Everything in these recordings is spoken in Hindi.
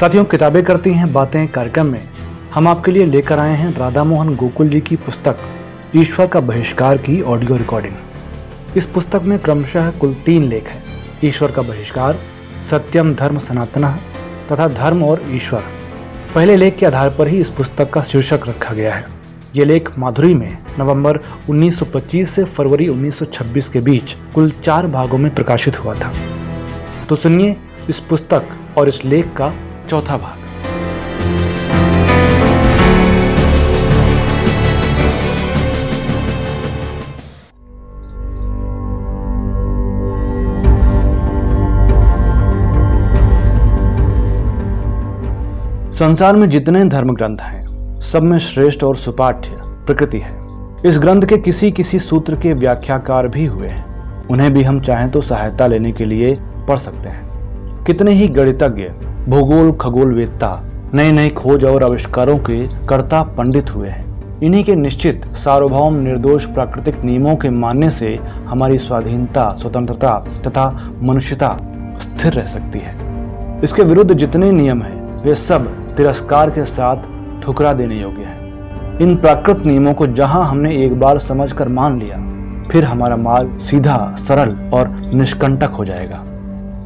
साथियों, किताबें करती हैं, बातें कार्यक्रम में। हम आपके लिए लेकर आए हैं राधा मोहन गोकुल जी की पुस्तक, ईश्वर का बहिष्कार की ऑडियो रिकॉर्डिंग इस पुस्तक में क्रमशः कुल तीन लेख हैं, ईश्वर का बहिष्कार, सत्यम, धर्म, सनातन तथा धर्म और ईश्वर। पहले लेख के आधार पर ही इस पुस्तक का शीर्षक रखा गया है। ये लेख माधुरी में, नवंबर 1925 से फरवरी 1926 के बीच कुल चार भागों में प्रकाशित हुआ था। तो सुनिए इस पुस्तक और इस लेख का चौथा भाग। संसार में जितने धर्म ग्रंथ हैं, सब में श्रेष्ठ और सुपाठ्य प्रकृति है। इस ग्रंथ के किसी किसी सूत्र के व्याख्याकार भी हुए हैं। उन्हें भी हम चाहें तो सहायता लेने के लिए पढ़ सकते हैं। कितने ही गणितज्ञ, भूगोल खगोल वेदता नए नए खोज और आविष्कारों के कर्ता पंडित हुए हैं। इन्हीं के निश्चित सार्वभौम निर्दोष प्राकृतिक नियमों के मानने से हमारी स्वाधीनता, स्वतंत्रता तथा मनुष्यता स्थिर रह सकती है। इसके विरुद्ध जितने नियम हैं, वे सब तिरस्कार के साथ ठुकरा देने योग्य है। इन प्राकृत नियमों को जहाँ हमने एक बार समझकर मान लिया, फिर हमारा मार्ग सीधा, सरल और निष्कंटक हो जाएगा।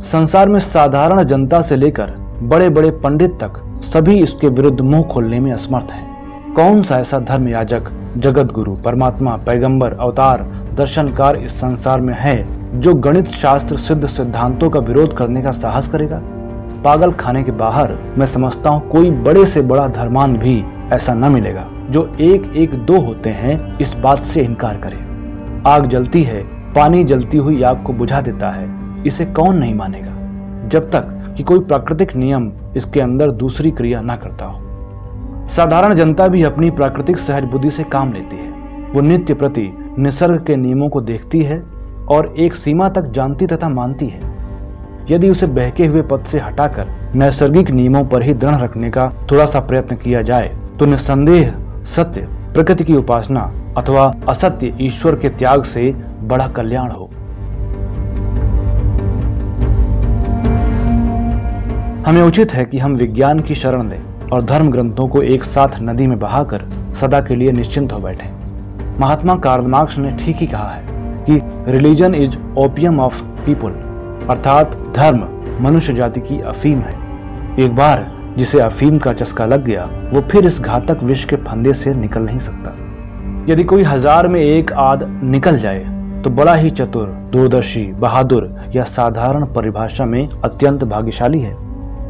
संसार में साधारण जनता से लेकर बड़े बड़े पंडित तक सभी इसके विरुद्ध मुँह खोलने में असमर्थ हैं। कौन सा ऐसा धर्म याजक जगत गुरु परमात्मा, पैगंबर, अवतार, दर्शनकार इस संसार में है जो गणित शास्त्र सिद्ध सिद्धांतों का विरोध करने का साहस करेगा? पागल खाने के बाहर मैं समझता हूँ कोई बड़े से बड़ा धर्मान भी ऐसा न मिलेगा, जो एक एक दो होते हैं, इस बात से इनकार करे। आग जलती है, पानी जलती हुई आग को बुझा देता है। इसे कौन नहीं मानेगा, जब तक कि कोई प्राकृतिक नियम इसके अंदर दूसरी क्रिया न करता हो। साधारण जनता भी अपनी प्राकृतिक सहज बुद्धि से काम लेती है। वो नित्य प्रति निसर्ग के नियमों को देखती है और एक सीमा तक जानती तथा मानती है। यदि उसे बहके हुए पद से हटाकर नैसर्गिक नियमों पर ही दृढ़ रखने का थोड़ा सा प्रयत्न किया जाए तो निस्संदेह सत्य प्रकृति की उपासना अथवा असत्य ईश्वर के त्याग से बड़ा कल्याण हो। हमें उचित है कि हम विज्ञान की शरण लें और धर्म ग्रंथों को एक साथ नदी में बहाकर सदा के लिए निश्चिंत हो बैठे। महात्मा कार्ल मार्क्स ने ठीक ही कहा है कि religion is opium of people अर्थात धर्म मनुष्य जाति की अफीम है। एक बार जिसे अफीम का चस्का लग गया, वो फिर इस घातक विष के फंदे से निकल नहीं सकता। यदि कोई हज़ार में एक आध निकल जाए तो बड़ा ही चतुर, दूरदर्शी, बहादुर या साधारण परिभाषा में अत्यंत भाग्यशाली है।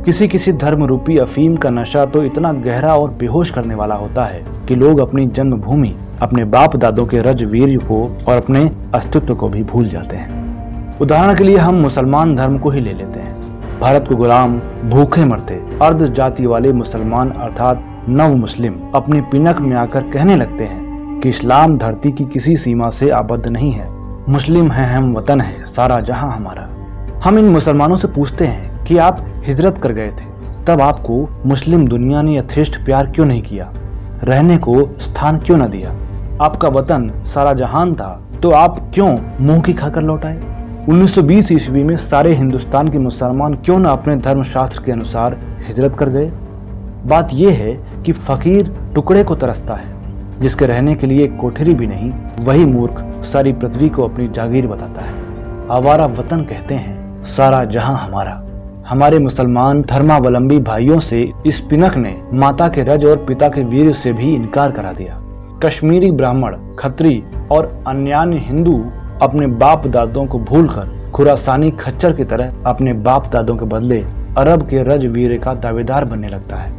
किसी किसी धर्म रूपी अफीम का नशा तो इतना गहरा और बेहोश करने वाला होता है कि लोग अपनी जन्मभूमि, अपने बाप दादों के रज वीर को और अपने अस्तित्व को भी भूल जाते हैं। उदाहरण के लिए हम मुसलमान धर्म को ही ले लेते हैं। भारत को गुलाम भूखे मरते अर्ध जाति वाले मुसलमान अर्थात नव मुस्लिम अपनी पिनक में आकर कहने लगते हैं कि इस्लाम धरती की किसी सीमा से आबद्ध नहीं है। मुस्लिम है हम, वतन है, सारा जहाँ हमारा। हम इन मुसलमानों से पूछते हैं कि आप हिजरत कर गए थे। तब आपको मुस्लिम दुनिया ने यथेष्ट प्यार क्यों नहीं किया? रहने को स्थान क्यों न दिया? आपका वतन सारा जहान था तो आप क्यों मुँह की खाकर लौट आए? 1920 ईस्वी में सारे हिंदुस्तान के मुसलमान क्यों न अपने धर्मशास्त्र के अनुसार हिजरत कर गए? बात यह है कि फकीर टुकड़े को तरसता है, जिसके रहने के लिए कोठरी भी नहीं, वही मूर्ख सारी पृथ्वी को अपनी जागीर बताता है। आवारा वतन कहते हैं, सारा जहाँ हमारा। हमारे मुसलमान धर्मावलंबी भाइयों से इस पिनक ने माता के रज और पिता के वीर से भी इनकार करा दिया। कश्मीरी ब्राह्मण, खत्री और अन्य हिंदू अपने बाप दादों को भूलकर खुरासानी खच्चर की तरह अपने बाप दादों के बदले अरब के रज वीर का दावेदार बनने लगता है।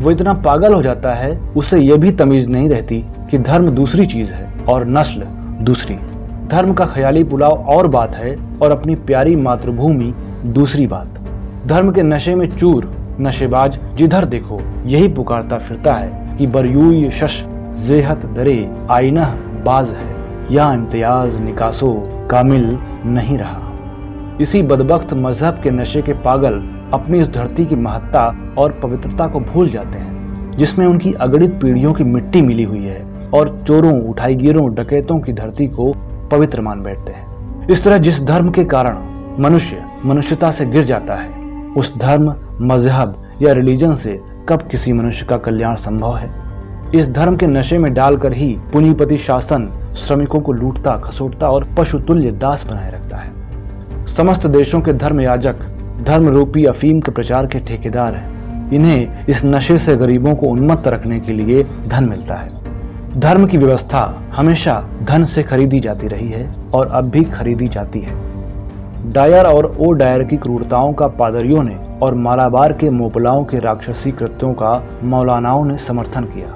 वो इतना पागल हो जाता है, उसे यह भी तमीज नहीं रहती कि धर्म दूसरी चीज़ है और नस्ल दूसरी। धर्म का ख्याली पुलाव और बात है और अपनी प्यारी मातृभूमि दूसरी बात। धर्म के नशे में चूर, नशेबाज जिधर देखो, यही पुकारता फिरता है कि बरयूई शश, जेहत दरे आईना बाज है। या इम्तियाज़ निकासो, कामिल नहीं रहा। इसी बदबख्त मज़हब के नशे के पागल अपनी इस धरती की महत्ता और पवित्रता को भूल जाते हैं, जिसमें उनकी अगणित पीढ़ियों की मिट्टी मिली हुई है और चोरों, उठाईगिरों, डकैतों की धरती को पवित्र मान बैठते हैं। इस तरह जिस धर्म के कारण मनुष्य मनुष्यता से गिर जाता है उस धर्म, मज़हब या रिलीजन से कब किसी मनुष्य का कल्याण संभव है? इस धर्म के नशे में डालकर ही पुंजीपति शासन श्रमिकों को लूटता, खसोटता और पशुतुल्य दास बनाए रखता है। समस्त देशों के धर्म याजक धर्म रूपी अफीम के प्रचार के ठेकेदार हैं। इन्हें इस नशे से गरीबों को उन्मत्त रखने के लिए धन मिलता है। धर्म की व्यवस्था हमेशा धन से खरीदी जाती रही है और अब भी खरीदी जाती है। डायर और ओ डायर की क्रूरताओं का पादरियों ने और मालाबार के मोपलाओं के राक्षसी कृत्यों का मौलानाओं ने समर्थन किया।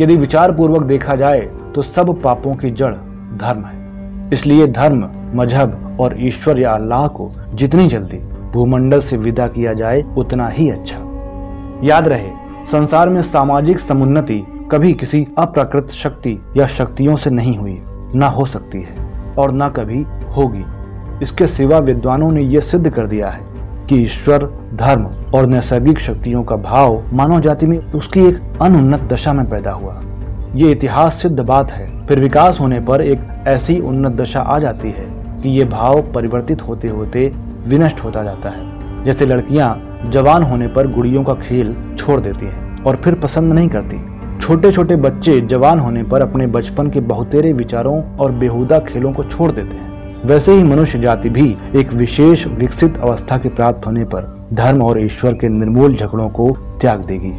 यदि विचार पूर्वक देखा जाए तो सब पापों की जड़ धर्म है। इसलिए धर्म, मज़हब और ईश्वर या अल्लाह को जितनी जल्दी भूमंडल से विदा किया जाए, उतना ही अच्छा। याद रहे, संसार में सामाजिक समुन्नति कभी किसी अप्राकृत शक्ति या शक्तियों से नहीं हुई, ना हो सकती है और ना कभी होगी। इसके सिवा विद्वानों ने यह सिद्ध कर दिया है कि ईश्वर, धर्म और नैसर्गिक शक्तियों का भाव मानव जाति में उसकी एक अनुन्नत दशा में पैदा हुआ। ये इतिहास सिद्ध बात है। फिर विकास होने पर एक ऐसी उन्नत दशा आ जाती है कि ये भाव परिवर्तित होते होते विनष्ट होता जाता है। जैसे लड़कियाँ जवान होने पर गुड़ियों का खेल छोड़ देती हैं और फिर पसंद नहीं करती। छोटे छोटे बच्चे जवान होने पर अपने बचपन के बहुतेरे विचारों और बेहुदा खेलों को छोड़ देते हैं। वैसे ही मनुष्य जाति भी एक विशेष विकसित अवस्था के प्राप्त होने पर धर्म और ईश्वर के निर्मूल झगड़ों को त्याग देगी।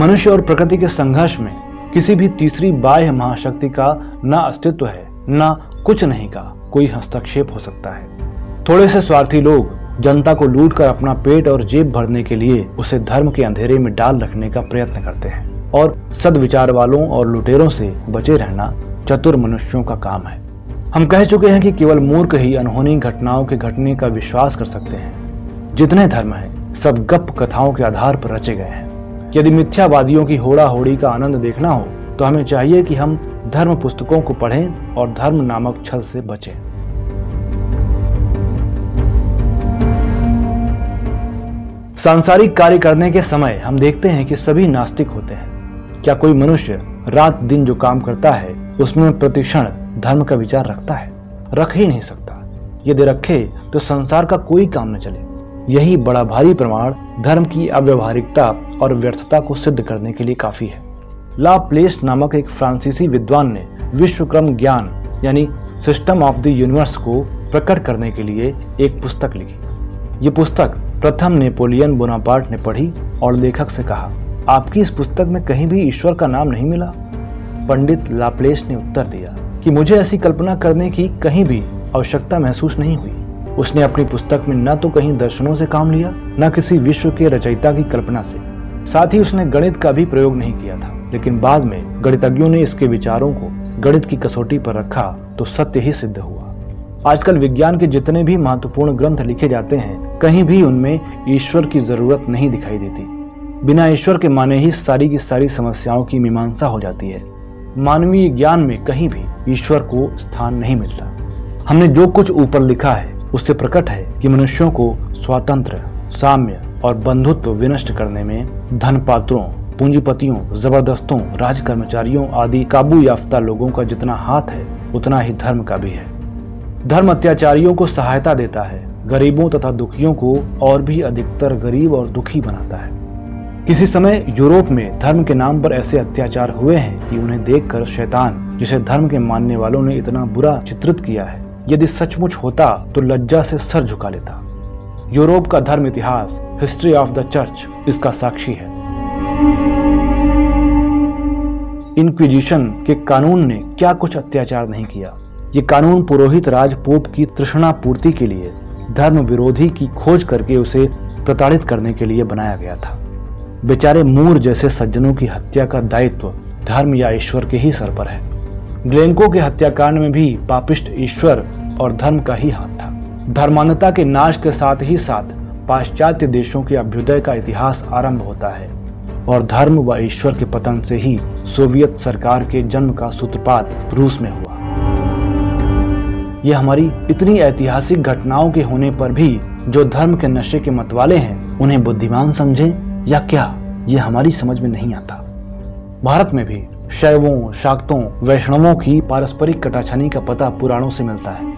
मनुष्य और प्रकृति के संघर्ष में किसी भी तीसरी बाह्य महाशक्ति का न अस्तित्व है, न कुछ नहीं का कोई हस्तक्षेप हो सकता है। थोड़े से स्वार्थी लोग जनता को लूट कर अपना पेट और जेब भरने के लिए उसे धर्म के अंधेरे में डाल रखने का प्रयत्न करते हैं और सदविचार वालों और लुटेरों से बचे रहना चतुर मनुष्यों का काम है। हम कह चुके हैं कि केवल मूर्ख ही अनहोनी घटनाओं के घटने का विश्वास कर सकते हैं। जितने धर्म हैं, सब गप कथाओं के आधार पर रचे गए हैं। यदि मिथ्यावादियों की होड़ा होड़ी का आनंद देखना हो तो हमें चाहिए कि हम धर्म पुस्तकों को पढ़ें और धर्म नामक छल से बचें। सांसारिक कार्य करने के समय हम देखते हैं कि सभी नास्तिक होते हैं। क्या कोई मनुष्य रात दिन जो काम करता है, उसमें प्रतिक्षण धर्म का विचार रखता है। रख ही नहीं सकता। यदि रखे तो संसार का कोई काम न चले। यही बड़ा भारी प्रमाण धर्म की अव्यवहारिकता और व्यर्थता को सिद्ध करने के लिए काफ़ी है। ला प्लेस नामक एक फ्रांसीसी विद्वान ने विश्वक्रम ज्ञान, यानी सिस्टम ऑफ़ द यूनिवर्स को प्रकट करने के लिए एक पुस्तक लिखी। ये पुस्तक प्रथम नेपोलियन बोनापार्ट ने पढ़ी और लेखक से कहा, आपकी इस पुस्तक में कहीं भी ईश्वर का नाम नहीं मिला? पंडित लाप्लेस ने उत्तर दिया कि मुझे ऐसी कल्पना करने की कहीं भी आवश्यकता महसूस नहीं हुई। उसने अपनी पुस्तक में न तो कहीं दर्शनों से काम लिया, न किसी विश्व के रचयिता की कल्पना से। साथ ही उसने गणित का भी प्रयोग नहीं किया था, लेकिन बाद में गणितज्ञों ने इसके विचारों को गणित की कसौटी पर रखा तो सत्य ही सिद्ध हुआ। आजकल विज्ञान के जितने भी महत्वपूर्ण ग्रंथ लिखे जाते हैं, कहीं भी उनमें ईश्वर की ज़रूरत नहीं दिखाई देती। बिना ईश्वर के माने ही सारी की सारी समस्याओं की मीमांसा हो जाती है। मानवीय ज्ञान में कहीं भी ईश्वर को स्थान नहीं मिलता। हमने जो कुछ ऊपर लिखा है, उससे प्रकट है कि मनुष्यों को स्वातंत्र, साम्य और बंधुत्व विनष्ट करने में धन पात्रों पूंजीपतियों, जबरदस्तों राज कर्मचारियों आदि काबू याफ्ता लोगों का जितना हाथ है, उतना ही धर्म का भी है। धर्म अत्याचारियों को सहायता देता है, गरीबों तथा दुखियों को और भी अधिकतर गरीब और दुखी बनाता है। किसी समय यूरोप में धर्म के नाम पर ऐसे अत्याचार हुए हैं कि उन्हें देखकर शैतान, जिसे धर्म के मानने वालों ने इतना बुरा चित्रित किया है, यदि सचमुच होता तो लज्जा से सर झुका लेता। यूरोप का धर्म इतिहास हिस्ट्री ऑफ़ द चर्च इसका साक्षी है। इंक्विजिशन के कानून ने क्या कुछ अत्याचार नहीं किया? ये कानून पुरोहित राज पोप की तृष्णा पूर्ति के लिए, धर्म विरोधी की खोज करके उसे प्रताड़ित करने के लिए बनाया गया था। बेचारे मूर जैसे सज्जनों की हत्या का दायित्व धर्म या ईश्वर के ही सर पर है। ग्लेनको के हत्याकांड में भी पापिष्ट ईश्वर और धर्म का ही हाथ था। धर्मान्यता के नाश के साथ ही साथ पाश्चात्य देशों के अभ्युदय का इतिहास आरंभ होता है और धर्म व ईश्वर के पतन से ही सोवियत सरकार के जन्म का सूत्रपात रूस में हुआ। यह हमारी इतनी ऐतिहासिक घटनाओं के होने पर भी जो धर्म के नशे के मतवाले हैं, उन्हें बुद्धिमान समझें या क्या यह हमारी समझ में नहीं आता? भारत में भी शैवों, शाक्तों, वैष्णवों की पारस्परिक कटाछनी का पता पुराणों से मिलता है।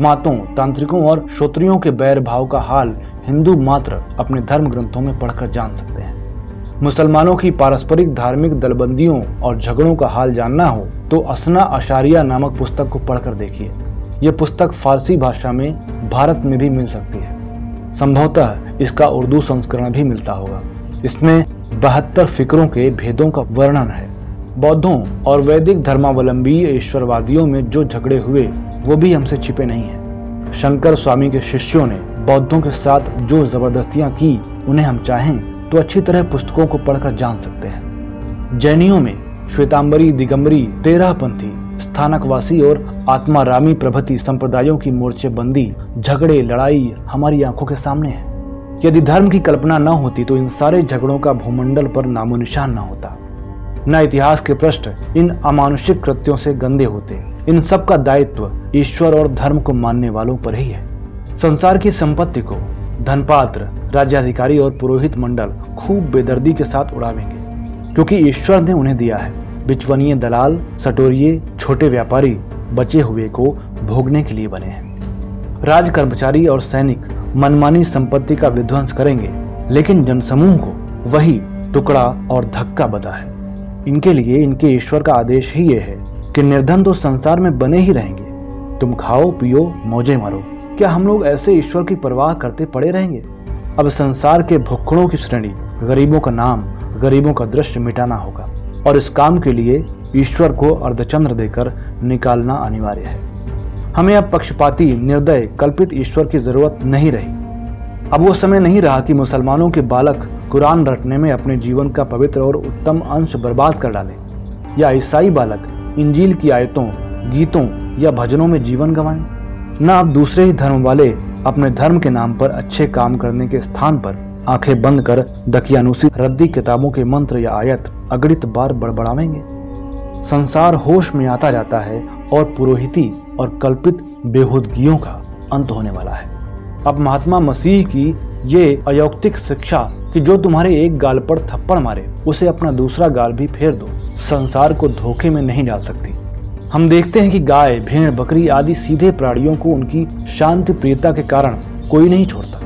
मातों, तांत्रिकों और श्रोत्रियों के बैर भाव का हाल हिंदू मात्र अपने धर्म ग्रंथों में पढ़कर जान सकते हैं। मुसलमानों की पारस्परिक धार्मिक दलबंदियों और झगड़ों का हाल जानना हो तो असना अशारिया नामक पुस्तक को पढ़कर देखिए। यह पुस्तक फारसी भाषा में भारत में भी मिल सकती है। संभवतः इसका उर्दू संस्करण भी मिलता होगा। इसमें बहत्तर फिक्रों के भेदों का वर्णन है। बौद्धों और वैदिक धर्मावलंबी ईश्वरवादियों में जो झगड़े हुए, वो भी हमसे छिपे नहीं है। शंकर स्वामी के शिष्यों ने बौद्धों के साथ जो जबरदस्तियाँ की, उन्हें हम चाहें तो अच्छी तरह पुस्तकों को पढ़कर जान सकते हैं। जैनियों में श्वेतांबरी, दिगंबरी तेरह पंथी स्थानकवासी और आत्मा रामी प्रभृति संप्रदायों की मोर्चेबंदी, झगड़े, लड़ाई हमारी आँखों के सामने है। यदि धर्म की कल्पना न होती तो इन सारे झगड़ों का भूमंडल पर नामो निशान न होता। न इतिहास के पृष्ठ इन अमानुषिक कृत्यों से गंदे होते। इन सब का दायित्व ईश्वर और धर्म को मानने वालों पर ही है। संसार की संपत्ति को धनपात्र, राज्याधिकारी और पुरोहित मंडल खूब बेदर्दी के साथ उड़ावेंगे, क्योंकि ईश्वर ने उन्हें दिया है। बिचवनीय दलाल सटोरिये छोटे व्यापारी बचे हुए को भोगने के लिए बने हैं। राज कर्मचारी और सैनिक मनमानी संपत्ति का विध्वंस करेंगे, लेकिन जनसमूह को वही टुकड़ा और धक्का बता है। इनके लिए इनके ईश्वर का आदेश ही ये है कि निर्धन तो संसार में बने ही रहेंगे। तुम खाओ, पियो, मौजे मारो। क्या हम लोग ऐसे ईश्वर की परवाह करते पड़े रहेंगे? अब संसार के भुखड़ों की श्रेणी, गरीबों का नाम, गरीबों का दृश्य मिटाना होगा, और इस काम के लिए ईश्वर को अर्धचंद्र देकर निकालना अनिवार्य है। हमें अब पक्षपाती, निर्दय, कल्पित ईश्वर की ज़रूरत नहीं रही। अब वो समय नहीं रहा कि मुसलमानों के बालक कुरान रटने में अपने जीवन का पवित्र और उत्तम अंश बर्बाद कर डाले, या ईसाई बालक इंजील की आयतों, गीतों या भजनों में जीवन गंवाएँ। न अब दूसरे ही धर्म वाले अपने धर्म के नाम पर अच्छे काम करने के स्थान पर आँखें बंद कर दकियानुसी रद्दी किताबों के मंत्र या आयत अगणित बार बड़बड़ावेंगे। संसार होश में आता जाता है और पुरोहिती और कल्पित बेहूदगियों का अंत होने वाला है। अब महात्मा मसीह की ये अयौक्तिक शिक्षा कि जो तुम्हारे एक गाल पर थप्पड़ मारे, उसे अपना दूसरा गाल भी फेर दो। संसार को धोखे में नहीं डाल सकती। हम देखते हैं कि गाय, भेड़, बकरी आदि सीधे प्राणियों को उनकी शांति प्रियता के कारण कोई नहीं छोड़ता।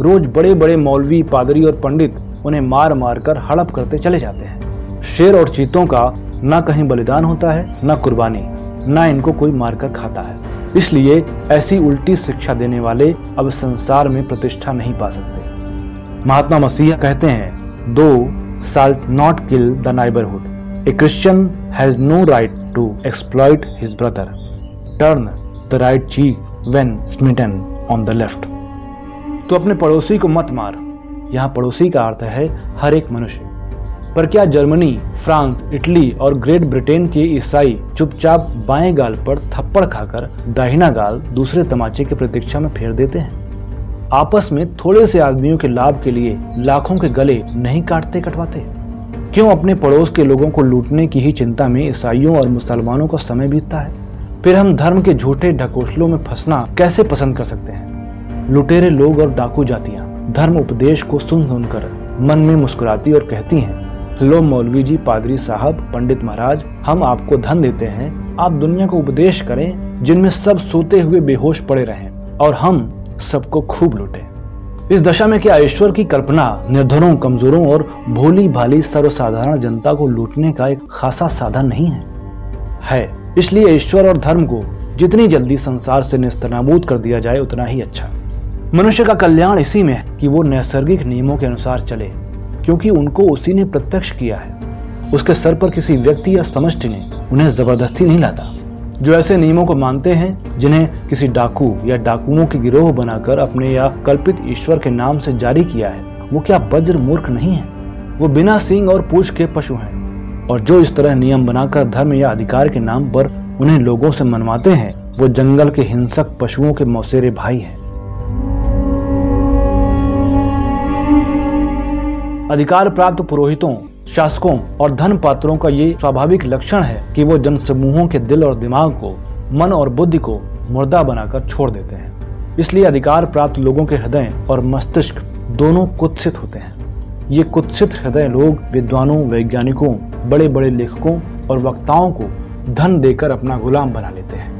रोज बड़े बड़े मौलवी, पादरी और पंडित उन्हें मार मार कर हड़प करते चले जाते हैं। शेर और चीतों का न कहीं बलिदान होता है, न कुर्बानी। न इनको कोई मारकर खाता है। इसलिए ऐसी उल्टी शिक्षा देने वाले अब संसार में प्रतिष्ठा नहीं पा सकते। महात्मा मसीह कहते हैं, thou shalt not kill the neighbourhood a Christian has no right to exploit his brother turn the right cheek when smitten on the left तो अपने पड़ोसी को मत मार। यहाँ पड़ोसी का अर्थ है, हर एक मनुष्य। पर क्या जर्मनी, फ्रांस, इटली और ग्रेट ब्रिटेन के ईसाई चुपचाप बाएँ गाल पर थप्पड़ खाकर दाहिना गाल दूसरे तमाचे की प्रतीक्षा में फेर देते हैं? आपस में थोड़े से आदमियों के लाभ के लिए लाखों के गले नहीं काटते कटवाते? क्यों अपने पड़ोस के लोगों को लूटने की ही चिंता में ईसाइयों और मुसलमानों का समय बीतता है? फिर हम धर्म के झूठे ढकोसलों में फंसना कैसे पसंद कर सकते हैं? लुटेरे लोग और डाकू जातियाँ धर्म उपदेश को सुन सुनकर मन में मुस्कुराती और कहती हैं लो मौलवी जी, पादरी साहब, पंडित महाराज, हम आपको धन देते हैं। आप दुनिया को उपदेश करें, जिनमें सब सोते हुए बेहोश पड़े रहें, और हम सबको खूब लुटे। इस दशा में क्या ईश्वर की कल्पना निर्धनों, कमजोरों और भोली भाली सर्वसाधारण जनता को लूटने का एक खासा साधन नहीं है। है, इसलिए ईश्वर और धर्म को जितनी जल्दी संसार से निस्तनाबूद कर दिया जाए, उतना ही अच्छा। मनुष्य का कल्याण इसी में है कि वो नैसर्गिक नियमों के अनुसार चले। क्योंकि उनको उसी ने प्रत्यक्ष किया है। उसके सर पर किसी व्यक्ति या समष्टि ने उन्हें ज़बरदस्ती नहीं लाता। जो ऐसे नियमों को मानते हैं, जिन्हें किसी डाकू या डाकुओं के गिरोह बनाकर अपने या कल्पित ईश्वर के नाम से जारी किया है, वो क्या वज्र मूर्ख नहीं है? वो बिना सिंह और पूछ के पशु हैं। और जो इस तरह नियम बनाकर धर्म या अधिकार के नाम पर उन्हें लोगों से मनवाते हैं, वो जंगल के हिंसक पशुओं के मौसेरे भाई हैं। अधिकार प्राप्त पुरोहितों, शासकों और धन पात्रों का ये स्वाभाविक लक्षण है कि वो जन समूहों के दिल और दिमाग को, मन और बुद्धि को मुर्दा बनाकर छोड़ देते हैं। इसलिए अधिकार प्राप्त लोगों के हृदय और मस्तिष्क दोनों कुत्सित होते हैं। ये कुत्सित हृदय लोग विद्वानों, वैज्ञानिकों बड़े बड़े लेखकों और वक्ताओं को धन देकर अपना गुलाम बना लेते हैं।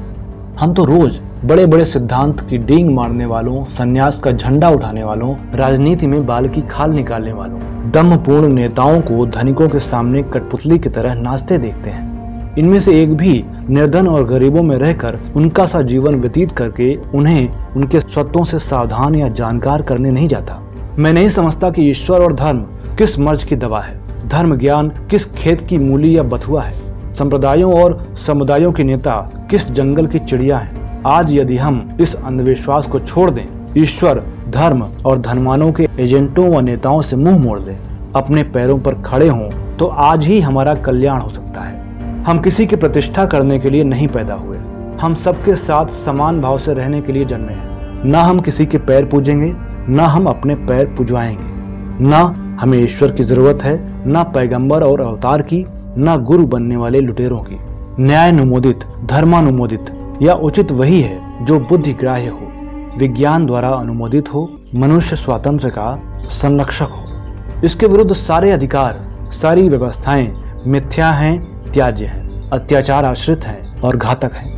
हम तो रोज बड़े बड़े सिद्धांत की डींग मारने वालों, सन्यास का झंडा उठाने वालों, राजनीति में बाल की खाल निकालने वालों दम्भपूर्ण नेताओं को धनिकों के सामने कठपुतली की तरह नाचते देखते हैं। इनमें से एक भी निर्धन और गरीबों में रहकर उनका सा जीवन व्यतीत करके उन्हें उनके स्वत्वों से सावधान या जानकार करने नहीं जाता। मैं नहीं समझता कि ईश्वर और धर्म किस मर्ज की दवा है। धर्म ज्ञान किस खेत की मूली या बथुआ है। संप्रदायों और समुदायों के नेता किस जंगल की चिड़िया है। आज यदि हम इस अंधविश्वास को छोड़ दें, ईश्वर, धर्म और धनवानों के एजेंटों व नेताओं से मुँह मोड़ दें, अपने पैरों पर खड़े हों तो आज ही हमारा कल्याण हो सकता है। हम किसी की प्रतिष्ठा करने के लिए नहीं पैदा हुए। हम सबके साथ समान भाव से रहने के लिए जन्मे हैं। न हम किसी के पैर पूजेंगे, न हम अपने पैर पुजवाएँगे। न हमें ईश्वर की ज़रूरत है, न पैगंबर और अवतार की, न गुरु बनने वाले लुटेरों की। न्याय अनुमोदित, धर्मानुमोदित या उचित वही है जो बुद्धि ग्राह्य हो, विज्ञान द्वारा अनुमोदित हो, मनुष्य स्वातंत्र का संरक्षक हो। इसके विरुद्ध सारे अधिकार, सारी व्यवस्थाएँ मिथ्या हैं, त्याज्य हैं, अत्याचार आश्रित हैं और घातक हैं।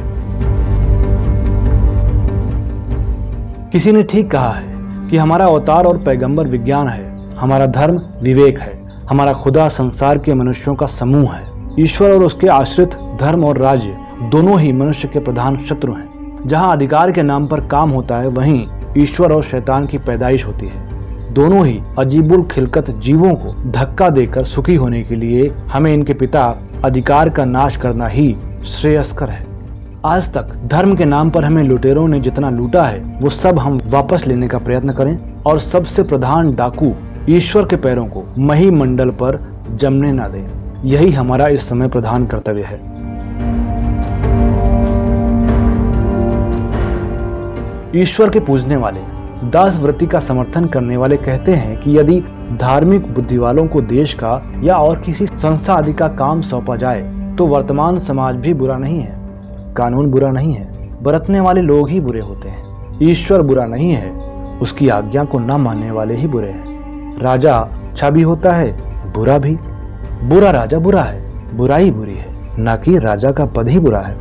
किसी ने ठीक कहा है कि हमारा अवतार और पैगंबर विज्ञान है, हमारा धर्म विवेक है, हमारा खुदा संसार के मनुष्यों का समूह है। ईश्वर और उसके आश्रित धर्म और राज्य दोनों ही मनुष्य के प्रधान शत्रु हैं। जहाँ अधिकार के नाम पर काम होता है, वहीं ईश्वर और शैतान की पैदाइश होती है। दोनों ही अजीबुल खिलकत जीवों को धक्का देकर सुखी होने के लिए हमें इनके पिता अधिकार का नाश करना ही श्रेयस्कर है। आज तक धर्म के नाम पर हमें लुटेरों ने जितना लूटा है, वो सब हम वापस लेने का प्रयत्न करें और सबसे प्रधान डाकू ईश्वर के पैरों को मही मंडल पर जमने ना दें। यही हमारा इस समय प्रधान कर्तव्य है। ईश्वर के पूजने वाले, दास वृत्ति का समर्थन करने वाले कहते हैं कि यदि धार्मिक बुद्धि वालों को देश का या और किसी संस्था आदि का काम सौंपा जाए तो वर्तमान समाज भी बुरा नहीं है। कानून बुरा नहीं है। बरतने वाले लोग ही बुरे होते हैं। ईश्वर बुरा नहीं है। उसकी आज्ञा को न मानने वाले ही बुरे हैं। राजा अच्छा भी होता है, बुरा भी। बुरा राजा बुरा है, बुराई बुरी है। न कि राजा का पद ही बुरा है।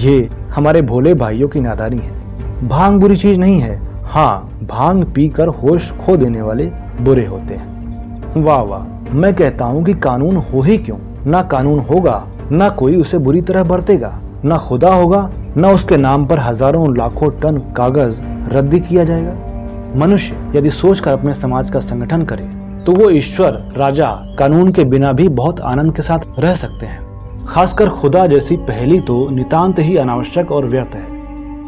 ये हमारे भोले भाइयों की नादानी है। भाँग बुरी चीज़ नहीं है। हाँ भाँग पीकर होश खो देने वाले बुरे होते हैं। वाह वाह, मैं कहता हूँ कि कानून हो ही क्यों? ना कानून होगा, ना कोई उसे बुरी तरह बरतेगा, ना खुदा होगा, न उसके नाम पर हज़ारों, लाखों टन कागज़ रद्दी किया जाएगा। मनुष्य यदि सोचकर अपने समाज का संगठन करे तो वो ईश्वर, राजा, कानून के बिना भी बहुत आनंद के साथ रह सकते हैं। खासकर खुदा जैसी पहली तो नितांत ही अनावश्यक और व्यर्थ है।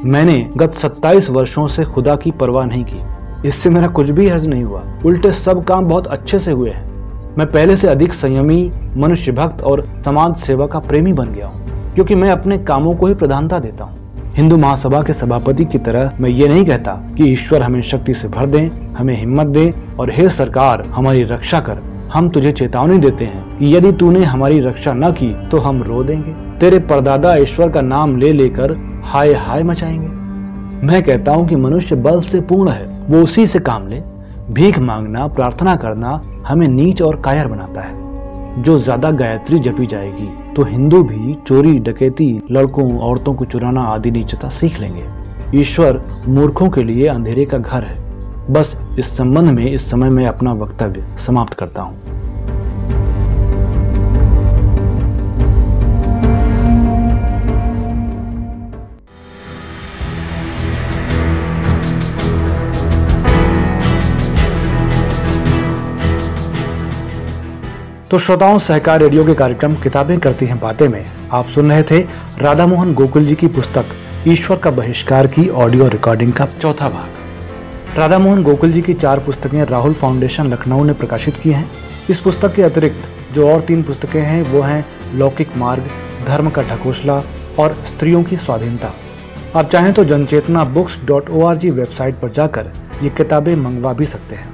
मैंने गत 27 वर्षों से खुदा की परवाह नहीं की। इससे मेरा कुछ भी हर्ज नहीं हुआ। उल्टे सब काम बहुत अच्छे से हुए हैं। मैं पहले से अधिक संयमी, मनुष्य भक्त और समाज सेवा का प्रेमी बन गया हूँ, क्योंकि मैं अपने कामों को ही प्रधानता देता हूँ। हिंदू महासभा के सभापति की तरह मैं ये नहीं कहता कि ईश्वर हमें शक्ति से भर दे, हमें हिम्मत दे और हे सरकार, हमारी रक्षा कर। हम तुझे चेतावनी देते हैं कि यदि तूने हमारी रक्षा न की तो हम रो देंगे। तेरे परदादा ईश्वर का नाम ले लेकर हाय हाय मचाएँगे। मैं कहता हूँ कि मनुष्य बल से पूर्ण है। वो उसी से काम ले। भीख मांगना, प्रार्थना करना हमें नीच और कायर बनाता है। जो ज़्यादा गायत्री जपी जाएगी तो हिंदू भी चोरी, डकैती, लड़कों, औरतों को चुराना आदि नीचता सीख लेंगे। ईश्वर मूर्खों के लिए अंधेरे का घर है। बस इस संबंध में, इस समय में अपना वक्तव्य समाप्त करता हूँ। तो श्रोताओं, सहकार रेडियो के कार्यक्रम किताबें करती हैं बातें में। आप सुन रहे थे राधा मोहन गोकुल जी की पुस्तक, ईश्वर का बहिष्कार की ऑडियो रिकॉर्डिंग का चौथा भाग। राधा मोहन गोकुल जी की चार पुस्तकें राहुल फाउंडेशन, लखनऊ ने प्रकाशित की हैं। इस पुस्तक के अतिरिक्त जो और तीन पुस्तकें हैं, वो हैं लौकिक मार्ग, धर्म का ढकोसला और स्त्रियों की स्वाधीनता। आप चाहें तो जनचेतना बुक्स डॉट ओ वेबसाइट पर जाकर ये किताबें मंगवा भी सकते हैं।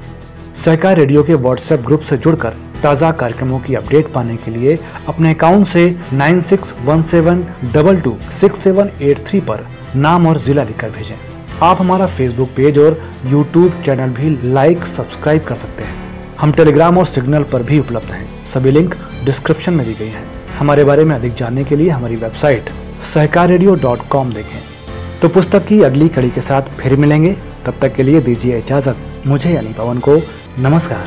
सहकार रेडियो के व्हाट्सएप ग्रुप से जुड़कर ताज़ा कार्यक्रमों की अपडेट पाने के लिए अपने अकाउंट से 9617226783 पर नाम और जिला लिखकर भेजें। आप हमारा फेसबुक पेज और यूट्यूब चैनल भी लाइक, सब्सक्राइब कर सकते हैं। हम टेलीग्राम और सिग्नल पर भी उपलब्ध हैं। सभी लिंक डिस्क्रिप्शन में दी गई हैं। हमारे बारे में अधिक जानने के लिए हमारी वेबसाइट सहकार देखें। तो पुस्तक की अगली कड़ी के साथ फिर मिलेंगे। तब तक के लिए दीजिए इजाज़त। मुझे यानी पवन को नमस्कार।